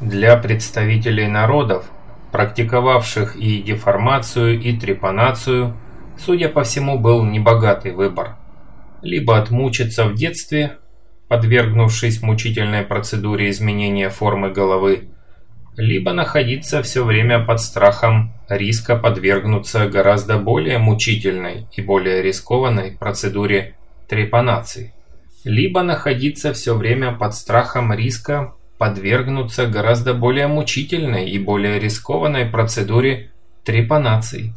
Для представителей народов, практиковавших и деформацию, и трепанацию, судя по всему, был небогатый выбор. Либо отмучиться в детстве, подвергнувшись мучительной процедуре изменения формы головы, либо находиться все время под страхом риска подвергнуться гораздо более мучительной и более рискованной процедуре трепанации, либо находиться все время под страхом риска подвергнуться гораздо более мучительной и более рискованной процедуре трепанации.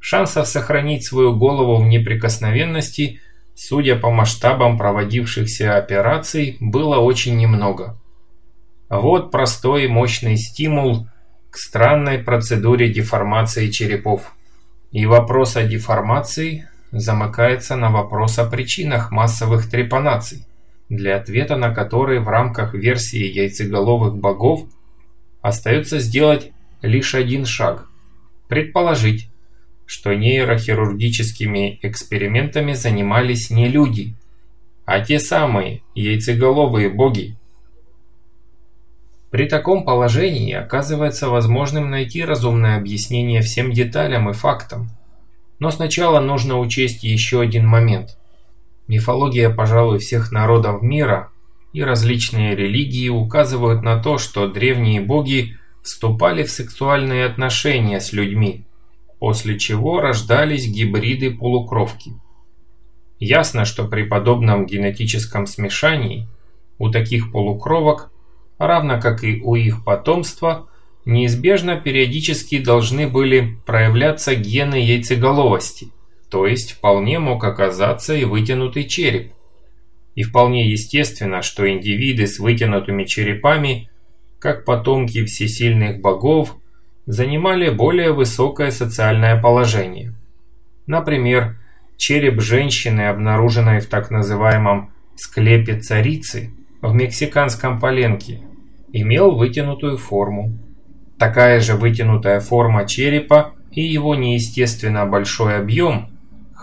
Шансов сохранить свою голову в неприкосновенности, судя по масштабам проводившихся операций, было очень немного. Вот простой и мощный стимул к странной процедуре деформации черепов. И вопрос о деформации замыкается на вопрос о причинах массовых трепанаций, для ответа на которые в рамках версии яйцеголовых богов остается сделать лишь один шаг – предположить, что нейрохирургическими экспериментами занимались не люди, а те самые яйцеголовые боги, при таком положении оказывается возможным найти разумное объяснение всем деталям и фактам. Но сначала нужно учесть еще один момент. Мифология, пожалуй, всех народов мира и различные религии указывают на то, что древние боги вступали в сексуальные отношения с людьми, после чего рождались гибриды-полукровки. Ясно, что при подобном генетическом смешании у таких полукровок равно как и у их потомства, неизбежно периодически должны были проявляться гены яйцеголовости, то есть вполне мог оказаться и вытянутый череп. И вполне естественно, что индивиды с вытянутыми черепами, как потомки всесильных богов, занимали более высокое социальное положение. Например, череп женщины, обнаруженной в так называемом склепе царицы в мексиканском Поленке, имел вытянутую форму. Такая же вытянутая форма черепа и его неестественно большой объем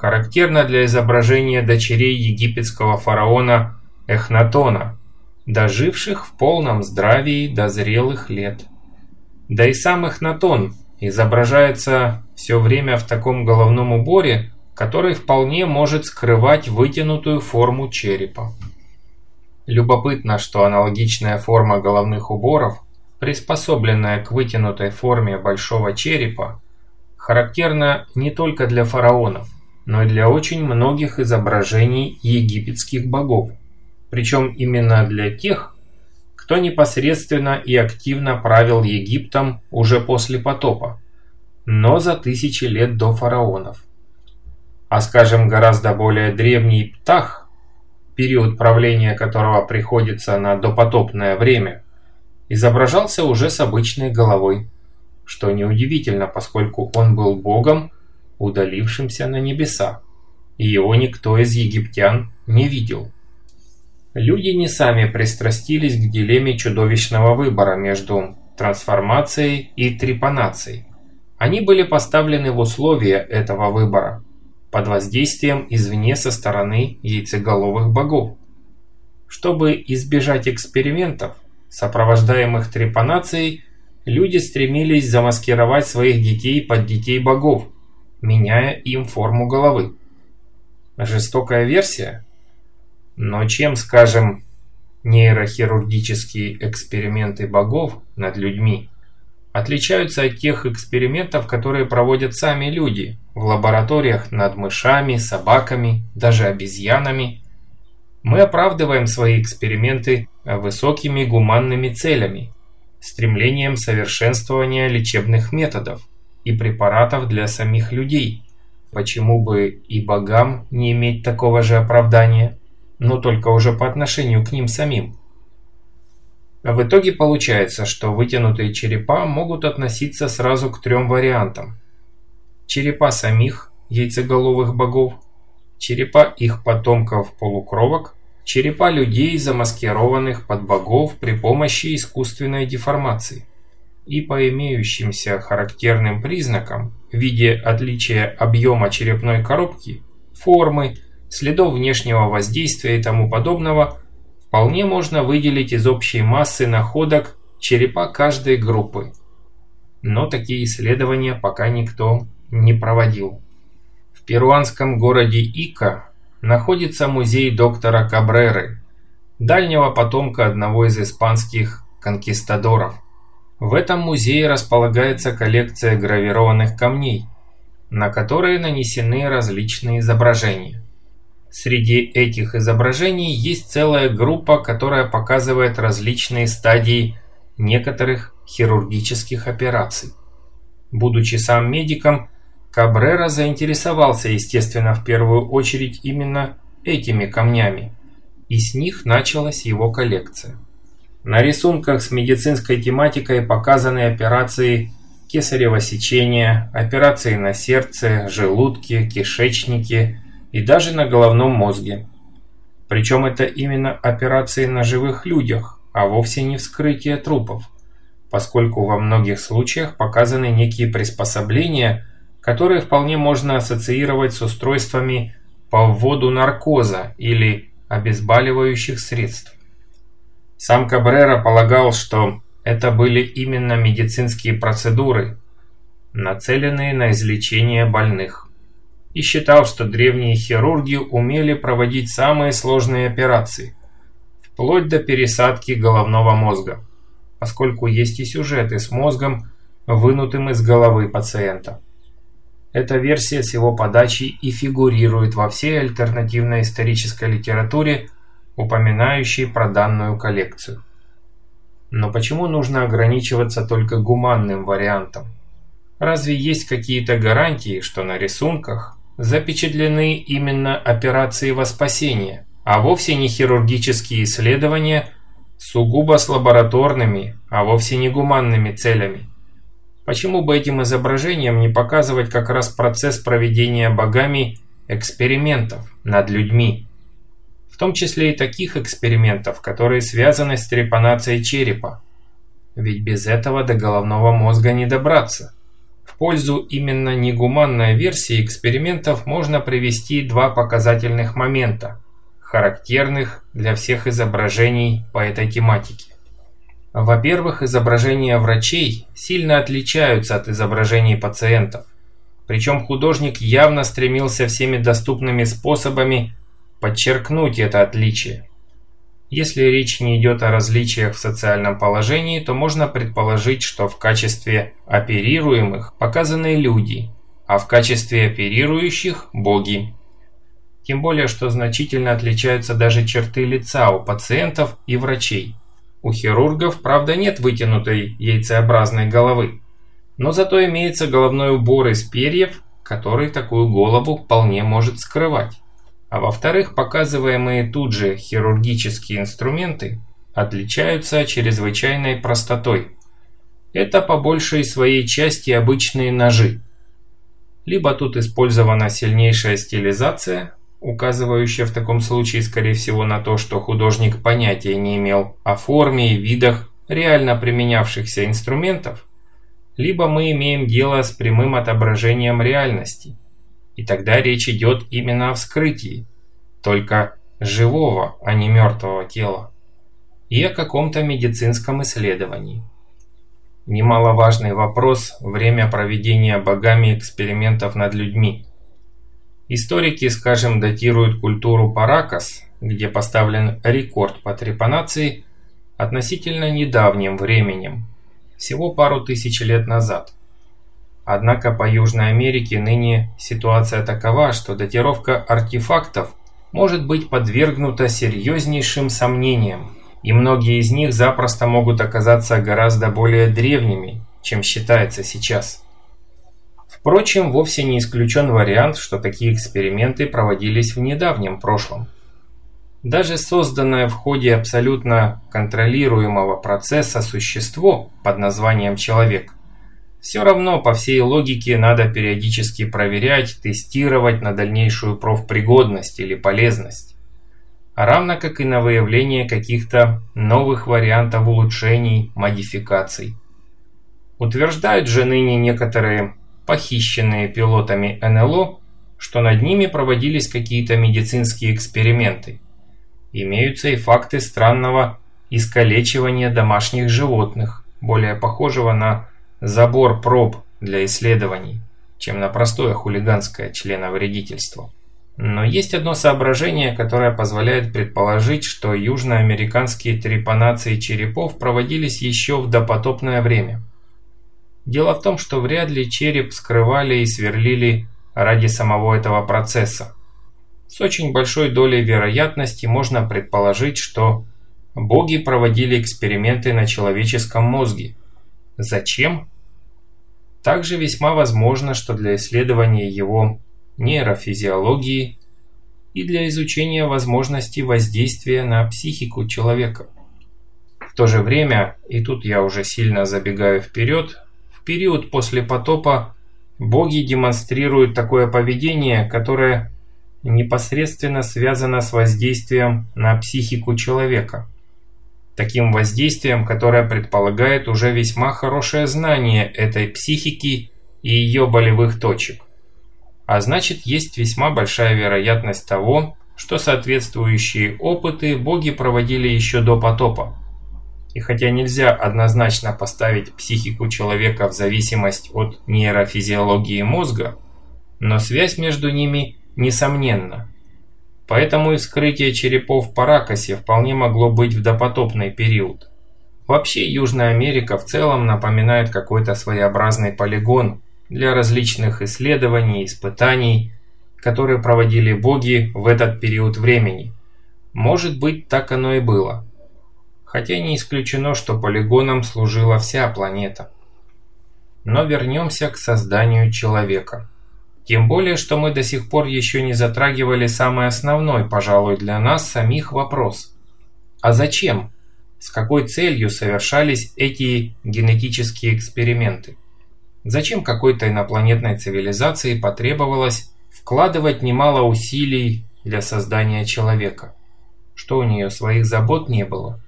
характерна для изображения дочерей египетского фараона Эхнатона, доживших в полном здравии до зрелых лет. Да и сам Эхнатон изображается все время в таком головном уборе, который вполне может скрывать вытянутую форму черепа. Любопытно, что аналогичная форма головных уборов, приспособленная к вытянутой форме большого черепа, характерна не только для фараонов, но и для очень многих изображений египетских богов. Причем именно для тех, кто непосредственно и активно правил Египтом уже после потопа, но за тысячи лет до фараонов. А скажем, гораздо более древний Птах – период правления которого приходится на допотопное время, изображался уже с обычной головой, что неудивительно, поскольку он был богом, удалившимся на небеса, и его никто из египтян не видел. Люди не сами пристрастились к дилемме чудовищного выбора между трансформацией и трепанацией. Они были поставлены в условия этого выбора – под воздействием извне со стороны яйцеголовых богов. Чтобы избежать экспериментов, сопровождаемых трепанацией, люди стремились замаскировать своих детей под детей богов, меняя им форму головы. Жестокая версия? Но чем, скажем, нейрохирургические эксперименты богов над людьми отличаются от тех экспериментов, которые проводят сами люди в лабораториях над мышами, собаками, даже обезьянами. Мы оправдываем свои эксперименты высокими гуманными целями, стремлением совершенствования лечебных методов и препаратов для самих людей. Почему бы и богам не иметь такого же оправдания, но только уже по отношению к ним самим? В итоге получается, что вытянутые черепа могут относиться сразу к трем вариантам. Черепа самих яйцеголовых богов, черепа их потомков-полукровок, черепа людей, замаскированных под богов при помощи искусственной деформации. И по имеющимся характерным признакам в виде отличия объема черепной коробки, формы, следов внешнего воздействия и тому подобного – вполне можно выделить из общей массы находок черепа каждой группы. Но такие исследования пока никто не проводил. В перуанском городе Ика находится музей доктора Кабреры, дальнего потомка одного из испанских конкистадоров. В этом музее располагается коллекция гравированных камней, на которые нанесены различные изображения. Среди этих изображений есть целая группа, которая показывает различные стадии некоторых хирургических операций. Будучи сам медиком, Кабрера заинтересовался, естественно, в первую очередь именно этими камнями, и с них началась его коллекция. На рисунках с медицинской тематикой показаны операции кесарево сечения, операции на сердце, желудке, кишечнике и даже на головном мозге. Причем это именно операции на живых людях, а вовсе не вскрытие трупов, поскольку во многих случаях показаны некие приспособления, которые вполне можно ассоциировать с устройствами по вводу наркоза или обезболивающих средств. Сам Кабрера полагал, что это были именно медицинские процедуры, нацеленные на излечение больных. И считал, что древние хирурги умели проводить самые сложные операции, вплоть до пересадки головного мозга, поскольку есть и сюжеты с мозгом, вынутым из головы пациента. Эта версия с его подачей и фигурирует во всей альтернативной исторической литературе упоминающий про данную коллекцию. Но почему нужно ограничиваться только гуманным вариантом? Разве есть какие-то гарантии, что на рисунках запечатлены именно операции во спасение, а вовсе не хирургические исследования сугубо с лабораторными, а вовсе не гуманными целями? Почему бы этим изображением не показывать как раз процесс проведения богами экспериментов над людьми? В том числе и таких экспериментов, которые связаны с трепанацией черепа. Ведь без этого до головного мозга не добраться. В пользу именно негуманной версии экспериментов можно привести два показательных момента, характерных для всех изображений по этой тематике. Во-первых, изображения врачей сильно отличаются от изображений пациентов. Причем художник явно стремился всеми доступными способами подчеркнуть это отличие. Если речь не идет о различиях в социальном положении, то можно предположить, что в качестве оперируемых показаны люди, а в качестве оперирующих – боги. Тем более, что значительно отличаются даже черты лица у пациентов и врачей. У хирургов, правда, нет вытянутой яйцеобразной головы, но зато имеется головной убор из перьев, который такую голову вполне может скрывать. А во-вторых, показываемые тут же хирургические инструменты отличаются чрезвычайной простотой. Это по большей своей части обычные ножи. Либо тут использована сильнейшая стилизация, указывающая в таком случае, скорее всего, на то, что художник понятия не имел о форме и видах реально применявшихся инструментов, либо мы имеем дело с прямым отображением реальности – и тогда речь идет именно о вскрытии, только живого, а не мертвого тела, и о каком-то медицинском исследовании. Немаловажный вопрос – время проведения богами экспериментов над людьми. Историки, скажем, датируют культуру Паракас, где поставлен рекорд по трепанации, относительно недавним временем, всего пару тысяч лет назад – Однако по Южной Америке ныне ситуация такова, что датировка артефактов может быть подвергнута серьезнейшим сомнениям, и многие из них запросто могут оказаться гораздо более древними, чем считается сейчас. Впрочем, вовсе не исключен вариант, что такие эксперименты проводились в недавнем прошлом. Даже созданное в ходе абсолютно контролируемого процесса существо под названием человек все равно по всей логике надо периодически проверять, тестировать на дальнейшую профпригодность или полезность. Равно как и на выявление каких-то новых вариантов улучшений, модификаций. Утверждают же ныне некоторые похищенные пилотами НЛО, что над ними проводились какие-то медицинские эксперименты. Имеются и факты странного искалечивания домашних животных, более похожего на забор проб для исследований, чем на простое хулиганское членовредительство. Но есть одно соображение, которое позволяет предположить, что южноамериканские трепанации черепов проводились еще в допотопное время. Дело в том, что вряд ли череп скрывали и сверлили ради самого этого процесса. С очень большой долей вероятности можно предположить, что боги проводили эксперименты на человеческом мозге. Зачем? Также весьма возможно, что для исследования его нейрофизиологии и для изучения возможностей воздействия на психику человека. В то же время, и тут я уже сильно забегаю вперед, в период после потопа боги демонстрируют такое поведение, которое непосредственно связано с воздействием на психику человека. Таким воздействием, которое предполагает уже весьма хорошее знание этой психики и ее болевых точек. А значит, есть весьма большая вероятность того, что соответствующие опыты боги проводили еще до потопа. И хотя нельзя однозначно поставить психику человека в зависимость от нейрофизиологии мозга, но связь между ними несомненна. Поэтому и вскрытие черепов Паракосе вполне могло быть в допотопный период. Вообще Южная Америка в целом напоминает какой-то своеобразный полигон, для различных исследований, испытаний, которые проводили боги в этот период времени. Может быть, так оно и было. Хотя не исключено, что полигоном служила вся планета. Но вернемся к созданию человека. Тем более, что мы до сих пор еще не затрагивали самый основной, пожалуй, для нас самих вопрос. А зачем? С какой целью совершались эти генетические эксперименты? Зачем какой-то инопланетной цивилизации потребовалось вкладывать немало усилий для создания человека? Что у нее своих забот не было?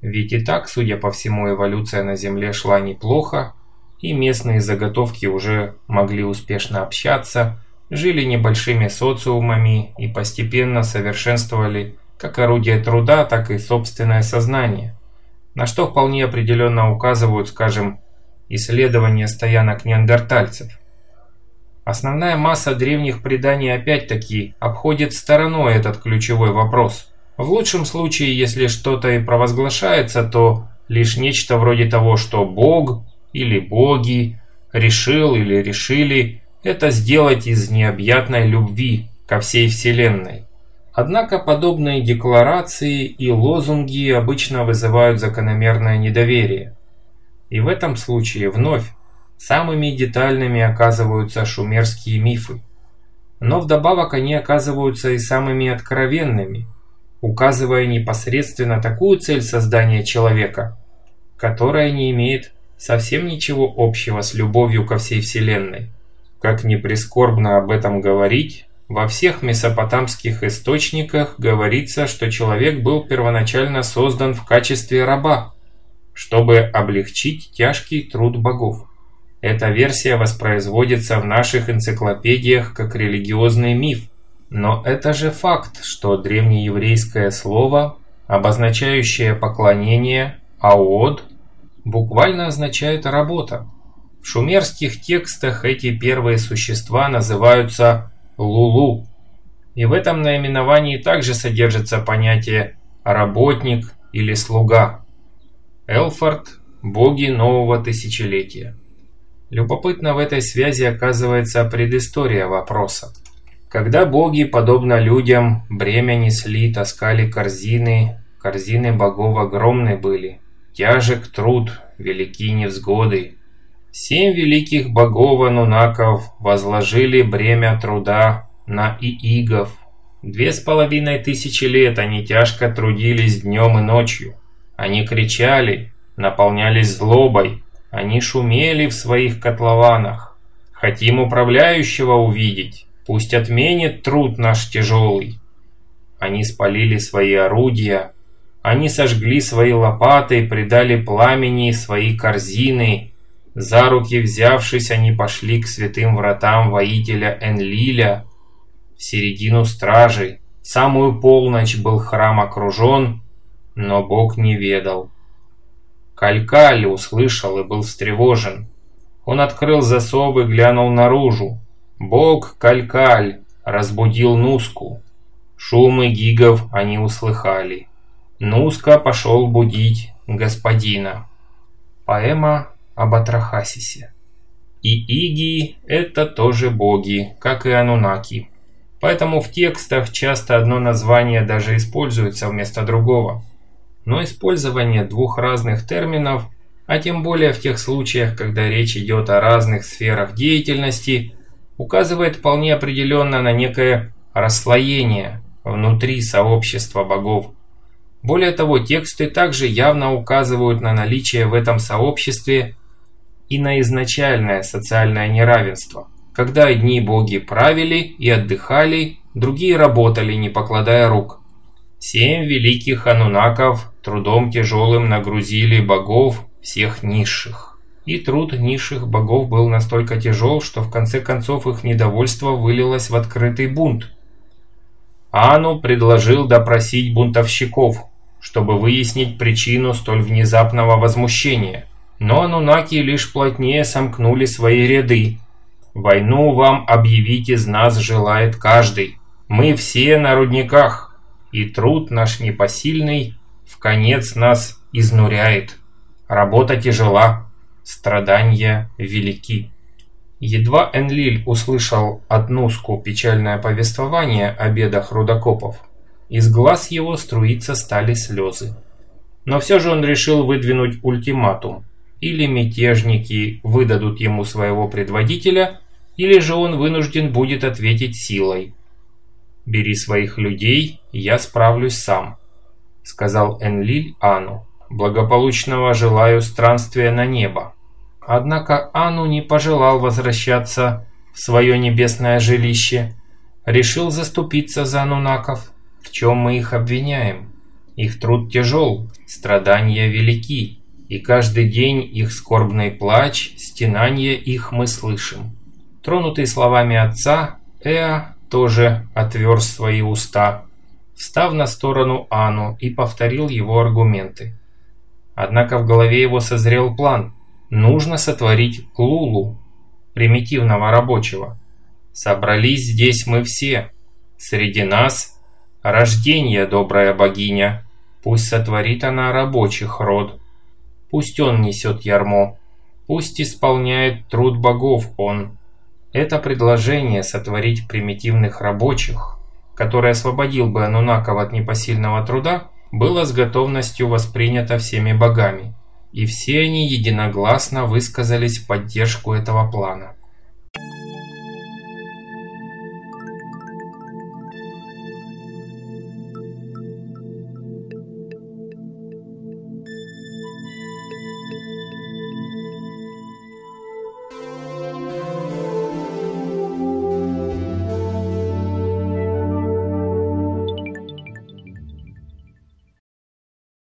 Ведь и так, судя по всему, эволюция на Земле шла неплохо, и местные заготовки уже могли успешно общаться, жили небольшими социумами и постепенно совершенствовали как орудие труда, так и собственное сознание, на что вполне определенно указывают, скажем, исследования стоянок неандертальцев. Основная масса древних преданий опять-таки обходит стороной этот ключевой вопрос. В лучшем случае, если что-то и провозглашается, то лишь нечто вроде того, что Бог или боги решил или решили это сделать из необъятной любви ко всей Вселенной. Однако подобные декларации и лозунги обычно вызывают закономерное недоверие. И в этом случае вновь самыми детальными оказываются шумерские мифы. Но вдобавок они оказываются и самыми откровенными, указывая непосредственно такую цель создания человека, которая не имеет совсем ничего общего с любовью ко всей Вселенной. Как ни прискорбно об этом говорить, во всех месопотамских источниках говорится, что человек был первоначально создан в качестве раба, чтобы облегчить тяжкий труд богов. Эта версия воспроизводится в наших энциклопедиях как религиозный миф, но это же факт, что древнееврейское слово, обозначающее поклонение «аод», буквально означает «работа». В шумерских текстах эти первые существа называются «лулу», и в этом наименовании также содержится понятие «работник» или «слуга». Элфорд – боги нового тысячелетия. Любопытно в этой связи оказывается предыстория вопроса. Когда боги, подобно людям, бремя несли, таскали корзины, корзины богов огромны были, тяжек труд, велики невзгоды. Семь великих богов анунаков возложили бремя труда на иигов. Две с половиной тысячи лет они тяжко трудились днем и ночью. Они кричали, наполнялись злобой, они шумели в своих котлованах. Хотим управляющего увидеть, пусть отменит труд наш тяжелый. Они спалили свои орудия, они сожгли свои лопаты, придали пламени свои корзины. За руки взявшись, они пошли к святым вратам воителя Энлиля, в середину стражей. Самую полночь был храм окружен, но Бог не ведал. Калькаль услышал и был встревожен. Он открыл засов и глянул наружу. Бог Калькаль разбудил Нуску. Шумы гигов они услыхали. Нуска пошел будить господина. Поэма об Атрахасисе. И Иги – это тоже боги, как и Анунаки. Поэтому в текстах часто одно название даже используется вместо другого. Но использование двух разных терминов, а тем более в тех случаях, когда речь идет о разных сферах деятельности, указывает вполне определенно на некое расслоение внутри сообщества богов. Более того, тексты также явно указывают на наличие в этом сообществе и на изначальное социальное неравенство, когда одни боги правили и отдыхали, другие работали, не покладая рук. Семь великих анунаков трудом тяжелым нагрузили богов всех низших. И труд низших богов был настолько тяжел, что в конце концов их недовольство вылилось в открытый бунт. Ану предложил допросить бунтовщиков, чтобы выяснить причину столь внезапного возмущения – но анунаки лишь плотнее сомкнули свои ряды. «Войну вам объявить из нас желает каждый. Мы все на рудниках, и труд наш непосильный в конец нас изнуряет. Работа тяжела, страдания велики». Едва Энлиль услышал от Нуску печальное повествование о бедах рудокопов, из глаз его струиться стали слезы. Но все же он решил выдвинуть ультиматум – или мятежники выдадут ему своего предводителя, или же он вынужден будет ответить силой. «Бери своих людей, я справлюсь сам», — сказал Энлиль Ану. «Благополучного желаю странствия на небо». Однако Ану не пожелал возвращаться в свое небесное жилище, решил заступиться за анунаков. В чем мы их обвиняем? Их труд тяжел, страдания велики, и каждый день их скорбный плач, стенание их мы слышим. Тронутый словами отца, Эа тоже отвер свои уста, встав на сторону Ану и повторил его аргументы. Однако в голове его созрел план. Нужно сотворить Лулу, примитивного рабочего. Собрались здесь мы все. Среди нас рождение, добрая богиня. Пусть сотворит она рабочих род. Пусть он несет ярмо, пусть исполняет труд богов он. Это предложение сотворить примитивных рабочих, который освободил бы Анунаков от непосильного труда, было с готовностью воспринято всеми богами, и все они единогласно высказались в поддержку этого плана.